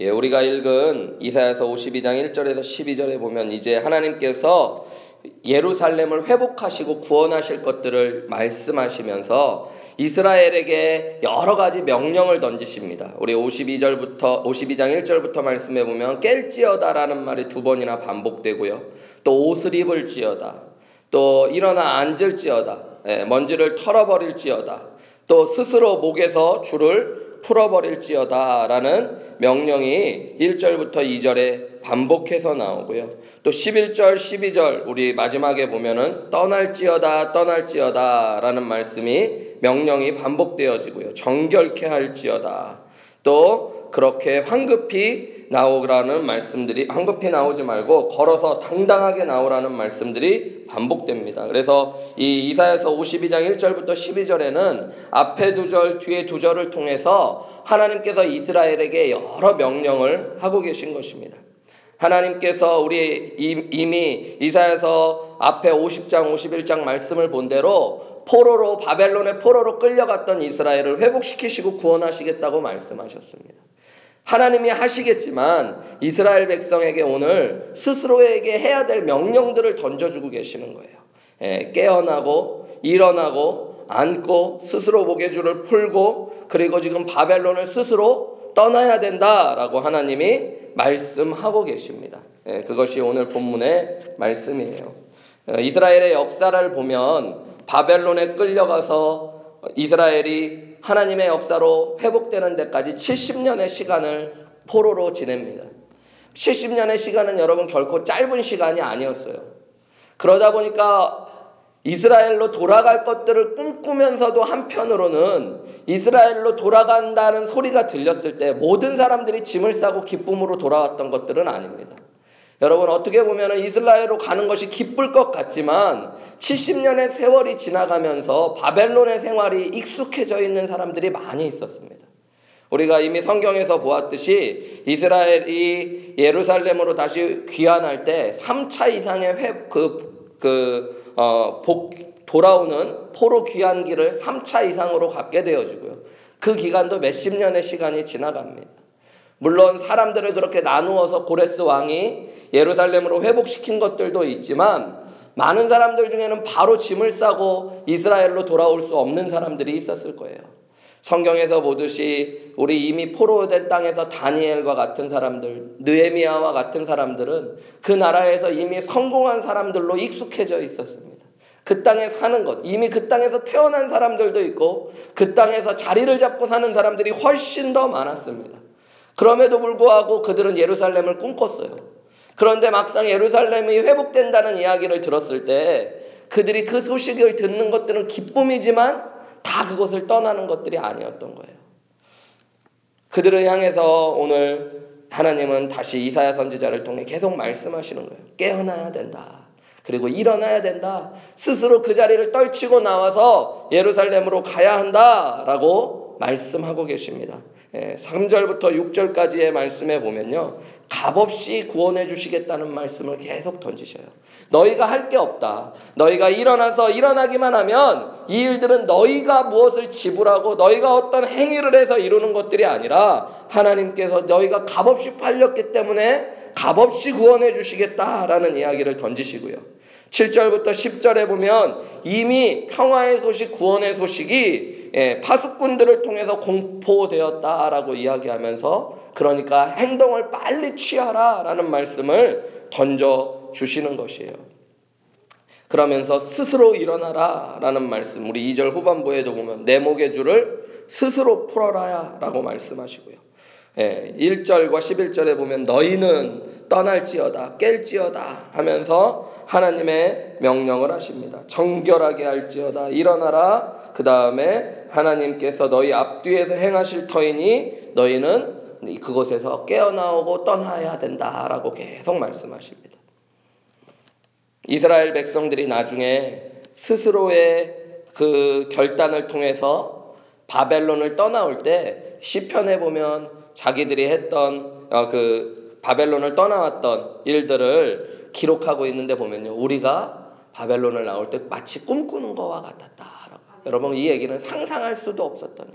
예, 우리가 읽은 이사야서 52장 1절에서 12절에 보면 이제 하나님께서 예루살렘을 회복하시고 구원하실 것들을 말씀하시면서 이스라엘에게 여러 가지 명령을 던지십니다. 우리 52절부터 52장 1절부터 말씀해 보면 깰지어다라는 말이 두 번이나 반복되고요. 또 옷을 입을지어다. 또 일어나 앉을지어다. 예, 먼지를 털어버릴지어다. 또 스스로 목에서 줄을 풀어버릴지어다라는 명령이 1절부터 2절에 반복해서 나오고요. 또 11절, 12절 우리 마지막에 보면은 떠날지어다 떠날지어다라는 말씀이 명령이 반복되어지고요. 정결케 할지어다. 또 그렇게 황급히 나오라는 말씀들이 황급히 나오지 말고 걸어서 당당하게 나오라는 말씀들이 반복됩니다. 그래서 이 이사야서 52장 1절부터 12절에는 앞에 두 절, 뒤에 두 절을 통해서 하나님께서 이스라엘에게 여러 명령을 하고 계신 것입니다. 하나님께서 우리 이미 이사야서 앞에 50장, 51장 말씀을 본 대로 포로로 바벨론의 포로로 끌려갔던 이스라엘을 회복시키시고 구원하시겠다고 말씀하셨습니다. 하나님이 하시겠지만 이스라엘 백성에게 오늘 스스로에게 해야 될 명령들을 던져주고 계시는 거예요. 예, 깨어나고 일어나고 앉고 스스로 목에줄을 풀고 그리고 지금 바벨론을 스스로 떠나야 된다라고 하나님이 말씀하고 계십니다. 예, 그것이 오늘 본문의 말씀이에요. 어, 이스라엘의 역사를 보면 바벨론에 끌려가서 이스라엘이 하나님의 역사로 회복되는 데까지 70년의 시간을 포로로 지냅니다. 70년의 시간은 여러분 결코 짧은 시간이 아니었어요. 그러다 보니까 이스라엘로 돌아갈 것들을 꿈꾸면서도 한편으로는 이스라엘로 돌아간다는 소리가 들렸을 때 모든 사람들이 짐을 싸고 기쁨으로 돌아왔던 것들은 아닙니다. 여러분 어떻게 보면 이스라엘로 가는 것이 기쁠 것 같지만 70년의 세월이 지나가면서 바벨론의 생활이 익숙해져 있는 사람들이 많이 있었습니다. 우리가 이미 성경에서 보았듯이 이스라엘이 예루살렘으로 다시 귀환할 때 3차 이상의 회, 그, 그, 어, 복, 돌아오는 포로 귀환기를 3차 이상으로 갖게 되어지고요. 그 기간도 몇십 년의 시간이 지나갑니다. 물론 사람들을 그렇게 나누어서 고레스 왕이 예루살렘으로 회복시킨 것들도 있지만 많은 사람들 중에는 바로 짐을 싸고 이스라엘로 돌아올 수 없는 사람들이 있었을 거예요. 성경에서 보듯이 우리 이미 포로된 땅에서 다니엘과 같은 사람들, 느에미아와 같은 사람들은 그 나라에서 이미 성공한 사람들로 익숙해져 있었습니다. 그 땅에 사는 것, 이미 그 땅에서 태어난 사람들도 있고 그 땅에서 자리를 잡고 사는 사람들이 훨씬 더 많았습니다. 그럼에도 불구하고 그들은 예루살렘을 꿈꿨어요. 그런데 막상 예루살렘이 회복된다는 이야기를 들었을 때 그들이 그 소식을 듣는 것들은 기쁨이지만 다 그것을 떠나는 것들이 아니었던 거예요. 그들을 향해서 오늘 하나님은 다시 이사야 선지자를 통해 계속 말씀하시는 거예요. 깨어나야 된다. 그리고 일어나야 된다. 스스로 그 자리를 떨치고 나와서 예루살렘으로 가야 한다 라고 말씀하고 계십니다. 3절부터 예, 6절까지의 말씀에 보면요. 값없이 구원해 주시겠다는 말씀을 계속 던지셔요. 너희가 할 게 없다. 너희가 일어나서 일어나기만 하면 이 일들은 너희가 무엇을 지불하고 너희가 어떤 행위를 해서 이루는 것들이 아니라 하나님께서 너희가 값없이 팔렸기 때문에 값없이 구원해 주시겠다라는 이야기를 던지시고요. 7절부터 10절에 보면 이미 평화의 소식, 구원의 소식이 예, 파수꾼들을 통해서 공포되었다라고 이야기하면서 그러니까 행동을 빨리 취하라라는 말씀을 던져 주시는 것이에요. 그러면서 스스로 일어나라라는 말씀. 우리 2절 후반부에도 보면 내 목의 줄을 스스로 풀어라야라고 말씀하시고요. 예, 1절과 11절에 보면 너희는 떠날지어다 깰지어다 하면서 하나님의 명령을 하십니다. 정결하게 할지어다 일어나라 그 다음에 하나님께서 너희 앞뒤에서 행하실 터이니 너희는 그곳에서 깨어나오고 떠나야 된다라고 계속 말씀하십니다. 이스라엘 백성들이 나중에 스스로의 그 결단을 통해서 바벨론을 떠나올 때 시편에 보면 자기들이 했던 어, 그 바벨론을 떠나왔던 일들을 기록하고 있는데 보면요. 우리가 바벨론을 나올 때 마치 꿈꾸는 것과 같았다라고. 여러분 이 얘기는 상상할 수도 없었던 일.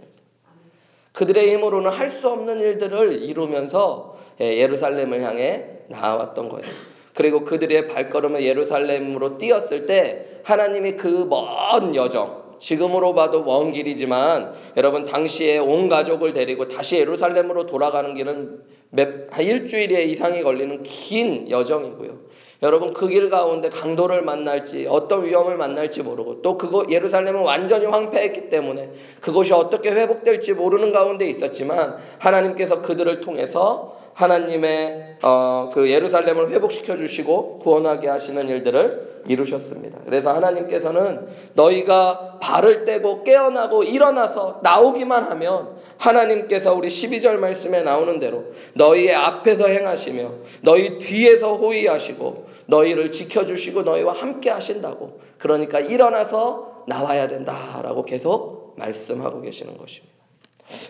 그들의 힘으로는 할 수 없는 일들을 이루면서 예, 예루살렘을 향해 나아왔던 거예요. 그리고 그들의 발걸음을 예루살렘으로 뛰었을 때 하나님이 그 먼 여정, 지금으로 봐도 먼 길이지만 여러분 당시에 온 가족을 데리고 다시 예루살렘으로 돌아가는 길은 몇, 일주일 이상이 걸리는 긴 여정이고요. 여러분 그 길 가운데 강도를 만날지 어떤 위험을 만날지 모르고 또 그거 예루살렘은 완전히 황폐했기 때문에 그것이 어떻게 회복될지 모르는 가운데 있었지만 하나님께서 그들을 통해서 하나님의 어, 그 예루살렘을 회복시켜 주시고 구원하게 하시는 일들을 이루셨습니다. 그래서 하나님께서는 너희가 발을 떼고 깨어나고 일어나서 나오기만 하면 하나님께서 우리 12절 말씀에 나오는 대로 너희의 앞에서 행하시며 너희 뒤에서 호위하시고 너희를 지켜주시고 너희와 함께 하신다고 그러니까 일어나서 나와야 된다라고 계속 말씀하고 계시는 것입니다.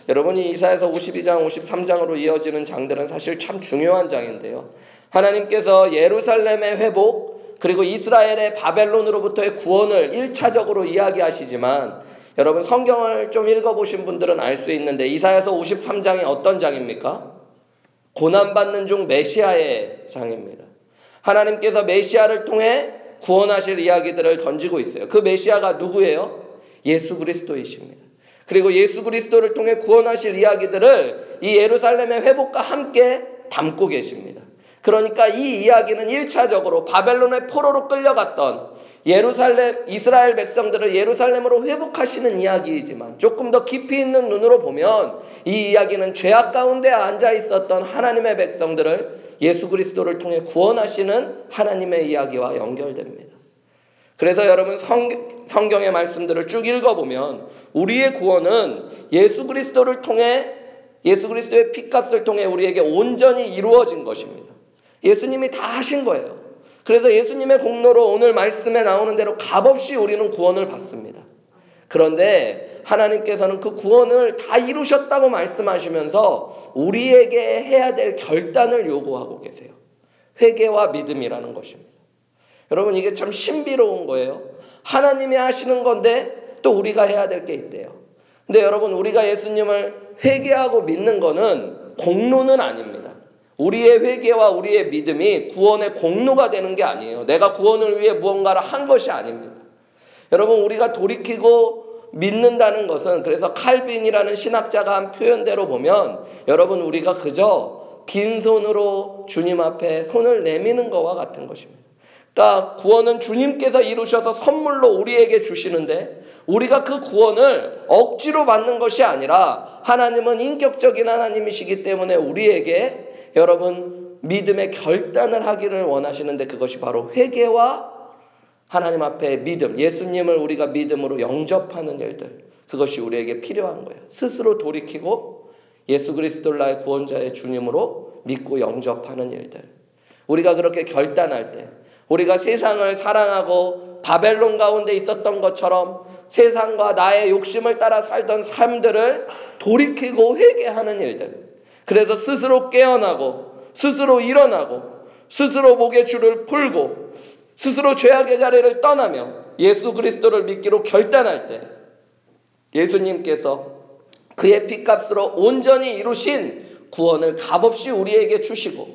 여러분이 이사에서 52장, 53장으로 이어지는 장들은 사실 참 중요한 장인데요. 하나님께서 예루살렘의 회복, 그리고 이스라엘의 바벨론으로부터의 구원을 1차적으로 이야기하시지만 여러분 성경을 좀 읽어보신 분들은 알 수 있는데 이사에서 53장이 어떤 장입니까? 고난받는 중 메시아의 장입니다. 하나님께서 메시아를 통해 구원하실 이야기들을 던지고 있어요. 그 메시아가 누구예요? 예수 그리스도이십니다. 그리고 예수 그리스도를 통해 구원하실 이야기들을 이 예루살렘의 회복과 함께 담고 계십니다. 그러니까 이 이야기는 1차적으로 바벨론의 포로로 끌려갔던 예루살렘 이스라엘 백성들을 예루살렘으로 회복하시는 이야기이지만 조금 더 깊이 있는 눈으로 보면 이 이야기는 죄악 가운데 앉아 있었던 하나님의 백성들을 예수 그리스도를 통해 구원하시는 하나님의 이야기와 연결됩니다. 그래서 여러분 성, 성경의 말씀들을 쭉 읽어보면 우리의 구원은 예수 그리스도를 통해 예수 그리스도의 피값을 통해 우리에게 온전히 이루어진 것입니다. 예수님이 다 하신 거예요. 그래서 예수님의 공로로 오늘 말씀에 나오는 대로 값없이 우리는 구원을 받습니다. 그런데 하나님께서는 그 구원을 다 이루셨다고 말씀하시면서 우리에게 해야 될 결단을 요구하고 계세요. 회개와 믿음이라는 것입니다. 여러분 이게 참 신비로운 거예요. 하나님이 하시는 건데 또 우리가 해야 될 게 있대요. 근데 여러분 우리가 예수님을 회개하고 믿는 거는 공로는 아닙니다. 우리의 회개와 우리의 믿음이 구원의 공로가 되는 게 아니에요. 내가 구원을 위해 무언가를 한 것이 아닙니다. 여러분 우리가 돌이키고 믿는다는 것은 그래서 칼빈이라는 신학자가 한 표현대로 보면 여러분 우리가 그저 빈손으로 주님 앞에 손을 내미는 것과 같은 것입니다. 그러니까 구원은 주님께서 이루셔서 선물로 우리에게 주시는데 우리가 그 구원을 억지로 받는 것이 아니라 하나님은 인격적인 하나님이시기 때문에 우리에게 여러분 믿음의 결단을 하기를 원하시는데 그것이 바로 회개와 하나님 앞에 믿음, 예수님을 우리가 믿음으로 영접하는 일들, 그것이 우리에게 필요한 거예요. 스스로 돌이키고 예수 그리스도 나의 구원자의 주님으로 믿고 영접하는 일들. 우리가 그렇게 결단할 때 우리가 세상을 사랑하고 바벨론 가운데 있었던 것처럼 세상과 나의 욕심을 따라 살던 삶들을 돌이키고 회개하는 일들. 그래서 스스로 깨어나고, 스스로 일어나고, 스스로 목의 줄을 풀고, 스스로 죄악의 자리를 떠나며 예수 그리스도를 믿기로 결단할 때 예수님께서 그의 피값으로 온전히 이루신 구원을 값없이 우리에게 주시고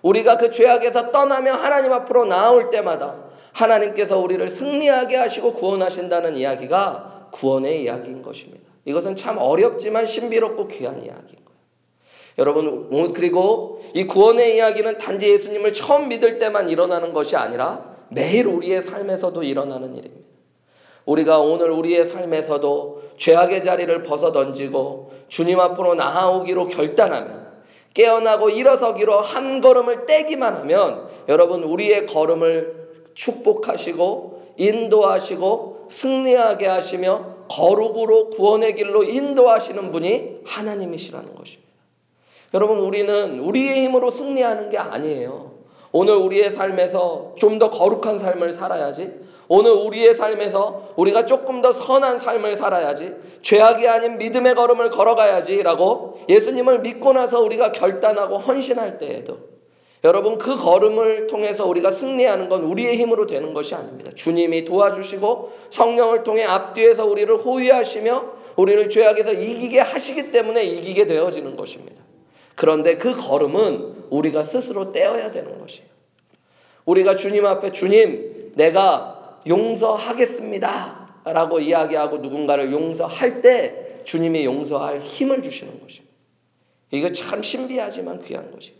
우리가 그 죄악에서 떠나며 하나님 앞으로 나올 때마다 하나님께서 우리를 승리하게 하시고 구원하신다는 이야기가 구원의 이야기인 것입니다. 이것은 참 어렵지만 신비롭고 귀한 이야기인 거예요. 여러분, 그리고 이 구원의 이야기는 단지 예수님을 처음 믿을 때만 일어나는 것이 아니라 매일 우리의 삶에서도 일어나는 일입니다. 우리가 오늘 우리의 삶에서도 죄악의 자리를 벗어 던지고 주님 앞으로 나아오기로 결단하면 깨어나고 일어서기로 한 걸음을 떼기만 하면 여러분 우리의 걸음을 축복하시고 인도하시고 승리하게 하시며 거룩으로 구원의 길로 인도하시는 분이 하나님이시라는 것입니다. 여러분 우리는 우리의 힘으로 승리하는 게 아니에요. 오늘 우리의 삶에서 좀 더 거룩한 삶을 살아야지. 오늘 우리의 삶에서 우리가 조금 더 선한 삶을 살아야지. 죄악이 아닌 믿음의 걸음을 걸어가야지. 라고 예수님을 믿고 나서 우리가 결단하고 헌신할 때에도 여러분 그 걸음을 통해서 우리가 승리하는 건 우리의 힘으로 되는 것이 아닙니다. 주님이 도와주시고 성령을 통해 앞뒤에서 우리를 호위하시며 우리를 죄악에서 이기게 하시기 때문에 이기게 되어지는 것입니다. 그런데 그 걸음은 우리가 스스로 떼어야 되는 것이에요. 우리가 주님 앞에 주님, 내가 용서하겠습니다. 라고 이야기하고 누군가를 용서할 때 주님이 용서할 힘을 주시는 것입니다. 이거 참 신비하지만 귀한 것이에요.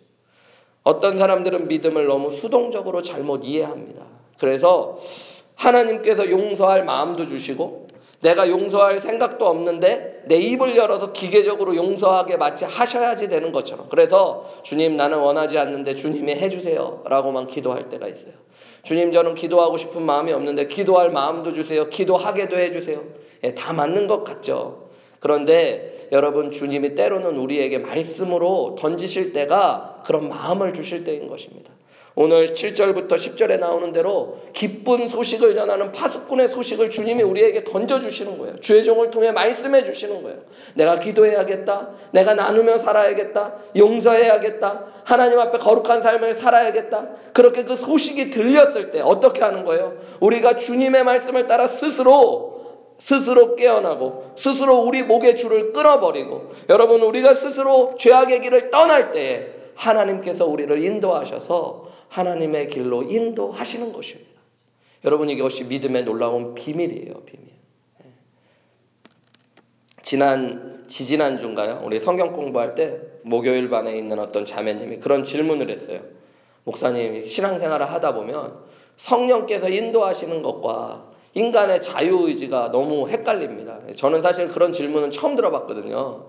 어떤 사람들은 믿음을 너무 수동적으로 잘못 이해합니다. 그래서 하나님께서 용서할 마음도 주시고 내가 용서할 생각도 없는데 내 입을 열어서 기계적으로 용서하게 마치 하셔야지 되는 것처럼. 그래서 주님 나는 원하지 않는데 주님이 해주세요. 라고만 기도할 때가 있어요. 주님 저는 기도하고 싶은 마음이 없는데 기도할 마음도 주세요. 기도하게도 해주세요. 예, 다 맞는 것 같죠. 그런데 여러분 주님이 때로는 우리에게 말씀으로 던지실 때가 그런 마음을 주실 때인 것입니다. 오늘 7절부터 10절에 나오는 대로 기쁜 소식을 전하는 파수꾼의 소식을 주님이 우리에게 던져주시는 거예요. 주의 종을 통해 말씀해 주시는 거예요. 내가 기도해야겠다. 내가 나누며 살아야겠다. 용서해야겠다. 하나님 앞에 거룩한 삶을 살아야겠다. 그렇게 그 소식이 들렸을 때 어떻게 하는 거예요? 우리가 주님의 말씀을 따라 스스로 스스로 깨어나고 스스로 우리 목의 줄을 끊어버리고 여러분 우리가 스스로 죄악의 길을 떠날 때에 하나님께서 우리를 인도하셔서 하나님의 길로 인도하시는 것입니다. 여러분 이것이 믿음의 놀라운 비밀이에요. 비밀. 예. 지난 지지난 주인가요? 우리 성경 공부할 때 목요일 반에 있는 어떤 자매님이 그런 질문을 했어요. 목사님 신앙생활을 하다 보면 성령께서 인도하시는 것과 인간의 자유의지가 너무 헷갈립니다. 저는 사실 그런 질문은 처음 들어봤거든요.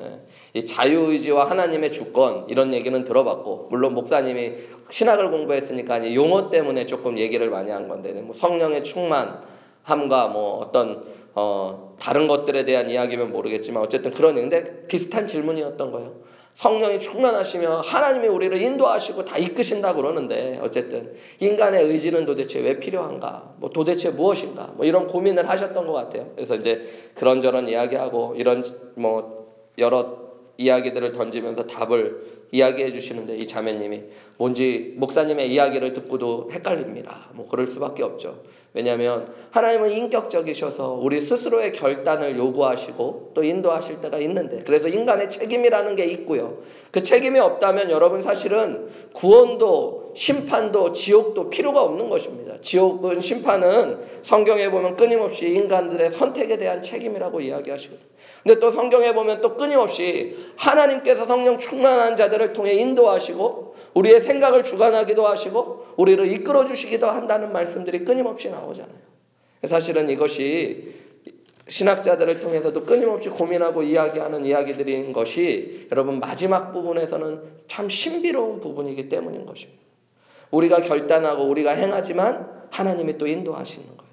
예. 자유의지와 하나님의 주권 이런 얘기는 들어봤고 물론 목사님이 신학을 공부했으니까 용어 때문에 조금 얘기를 많이 한 건데 뭐 성령의 충만함과 뭐 어떤 어 다른 것들에 대한 이야기면 모르겠지만 어쨌든 그런 얘기인데 비슷한 질문이었던 거예요. 성령이 충만하시면 하나님이 우리를 인도하시고 다 이끄신다 그러는데 어쨌든 인간의 의지는 도대체 왜 필요한가? 뭐 도대체 무엇인가? 뭐 이런 고민을 하셨던 것 같아요. 그래서 이제 그런저런 이야기하고 이런 뭐 여러 이야기들을 던지면서 답을 이야기해 주시는데 이 자매님이 뭔지 목사님의 이야기를 듣고도 헷갈립니다. 뭐 그럴 수밖에 없죠. 왜냐하면 하나님은 인격적이셔서 우리 스스로의 결단을 요구하시고 또 인도하실 때가 있는데 그래서 인간의 책임이라는 게 있고요. 그 책임이 없다면 여러분 사실은 구원도 심판도 지옥도 필요가 없는 것입니다. 지옥은 심판은 성경에 보면 끊임없이 인간들의 선택에 대한 책임이라고 이야기하시거든요. 근데 또 성경에 보면 또 끊임없이 하나님께서 성령 충만한 자들을 통해 인도하시고 우리의 생각을 주관하기도 하시고 우리를 이끌어 주시기도 한다는 말씀들이 끊임없이 나오잖아요. 사실은 이것이 신학자들을 통해서도 끊임없이 고민하고 이야기하는 이야기들인 것이 여러분 마지막 부분에서는 참 신비로운 부분이기 때문인 것입니다. 우리가 결단하고 우리가 행하지만 하나님이 또 인도하시는 거예요.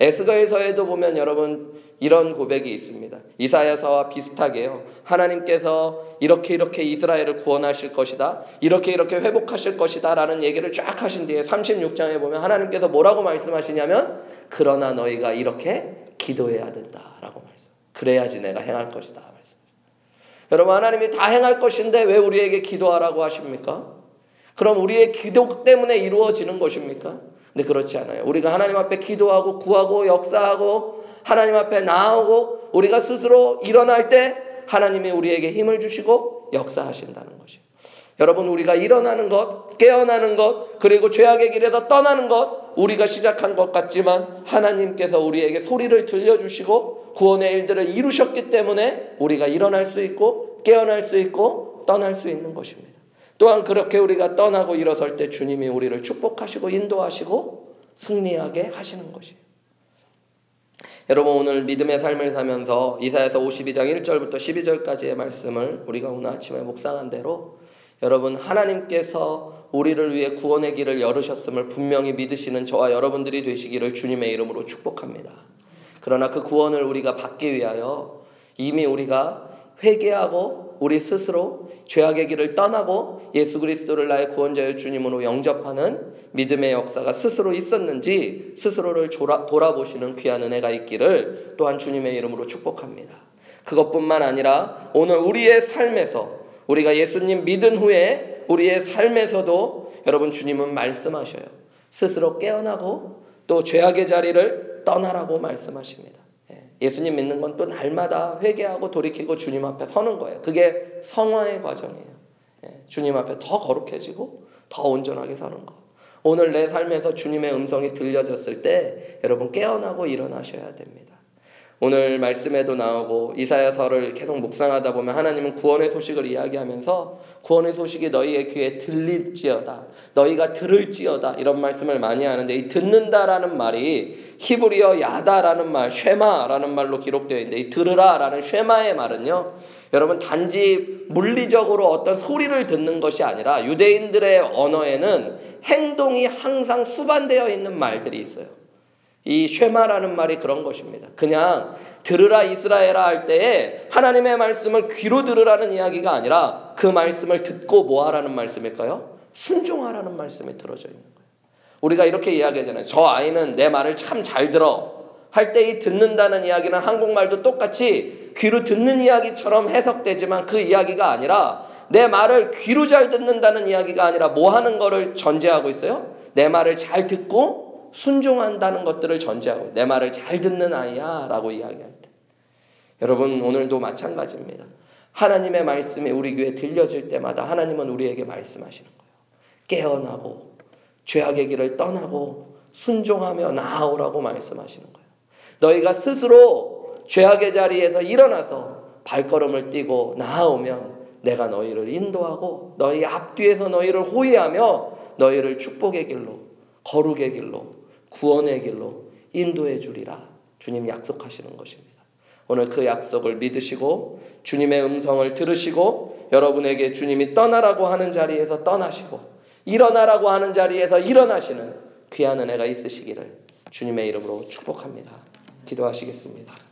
에스더에서에도 보면 여러분 이런 고백이 있습니다. 이사야서와 비슷하게요. 하나님께서 이렇게 이렇게 이스라엘을 구원하실 것이다. 이렇게 이렇게 회복하실 것이다. 라는 얘기를 쫙 하신 뒤에 36장에 보면 하나님께서 뭐라고 말씀하시냐면 그러나 너희가 이렇게 기도해야 된다. 라고 말씀. 그래야지 내가 행할 것이다. 여러분 하나님이 다 행할 것인데 왜 우리에게 기도하라고 하십니까? 그럼 우리의 기도 때문에 이루어지는 것입니까? 근데 그렇지 않아요. 우리가 하나님 앞에 기도하고 구하고 역사하고 하나님 앞에 나오고 우리가 스스로 일어날 때 하나님이 우리에게 힘을 주시고 역사하신다는 것이에요. 여러분 우리가 일어나는 것, 깨어나는 것, 그리고 죄악의 길에서 떠나는 것 우리가 시작한 것 같지만 하나님께서 우리에게 소리를 들려주시고 구원의 일들을 이루셨기 때문에 우리가 일어날 수 있고 깨어날 수 있고 떠날 수 있는 것입니다. 또한 그렇게 우리가 떠나고 일어설 때 주님이 우리를 축복하시고 인도하시고 승리하게 하시는 것이에요. 여러분 오늘 믿음의 삶을 사면서 이사에서 52장 1절부터 12절까지의 말씀을 우리가 오늘 아침에 묵상한 대로 여러분 하나님께서 우리를 위해 구원의 길을 열으셨음을 분명히 믿으시는 저와 여러분들이 되시기를 주님의 이름으로 축복합니다. 그러나 그 구원을 우리가 받기 위하여 이미 우리가 회개하고 우리 스스로 죄악의 길을 떠나고 예수 그리스도를 나의 구원자의 주님으로 영접하는 믿음의 역사가 스스로 있었는지 스스로를 돌아보시는 귀한 은혜가 있기를 또한 주님의 이름으로 축복합니다. 그것뿐만 아니라 오늘 우리의 삶에서 우리가 예수님 믿은 후에 우리의 삶에서도 여러분 주님은 말씀하셔요. 스스로 깨어나고 또 죄악의 자리를 떠나라고 말씀하십니다. 예. 예수님 믿는 건 또 날마다 회개하고 돌이키고 주님 앞에 서는 거예요. 그게 성화의 과정이에요. 예, 주님 앞에 더 거룩해지고 더 온전하게 사는 거. 오늘 내 삶에서 주님의 음성이 들려졌을 때 여러분 깨어나고 일어나셔야 됩니다. 오늘 말씀에도 나오고 이사야서를 계속 묵상하다 보면 하나님은 구원의 소식을 이야기하면서 구원의 소식이 너희의 귀에 들릴지어다. 너희가 들을지어다. 이런 말씀을 많이 하는데 이 듣는다라는 말이 히브리어 야다라는 말, 쉐마라는 말로 기록되어 있는데 이 들으라라는 쉐마의 말은요. 여러분 단지 물리적으로 어떤 소리를 듣는 것이 아니라 유대인들의 언어에는 행동이 항상 수반되어 있는 말들이 있어요. 이 쉐마라는 말이 그런 것입니다. 그냥 들으라 이스라엘아 할 때에 하나님의 말씀을 귀로 들으라는 이야기가 아니라 그 말씀을 듣고 뭐 하라는 말씀일까요? 순종하라는 말씀이 들어져 있는 거예요. 우리가 이렇게 이야기하잖아요. 저 아이는 내 말을 참 잘 들어. 할 때 이 듣는다는 이야기는 한국말도 똑같이 귀로 듣는 이야기처럼 해석되지만 그 이야기가 아니라 내 말을 귀로 잘 듣는다는 이야기가 아니라 뭐 하는 거를 전제하고 있어요? 내 말을 잘 듣고 순종한다는 것들을 전제하고 내 말을 잘 듣는 아이야 라고 이야기할 때 여러분 오늘도 마찬가지입니다. 하나님의 말씀이 우리 귀에 들려질 때마다 하나님은 우리에게 말씀하시는 거예요. 깨어나고 죄악의 길을 떠나고 순종하며 나아오라고 말씀하시는 거예요. 너희가 스스로 죄악의 자리에서 일어나서 발걸음을 띄고 나아오면 내가 너희를 인도하고 너희 앞뒤에서 너희를 호위하며 너희를 축복의 길로 거룩의 길로 구원의 길로 인도해 주리라. 주님 약속하시는 것입니다. 오늘 그 약속을 믿으시고 주님의 음성을 들으시고 여러분에게 주님이 떠나라고 하는 자리에서 떠나시고 일어나라고 하는 자리에서 일어나시는 귀한 은혜가 있으시기를 주님의 이름으로 축복합니다. 기도하시겠습니다.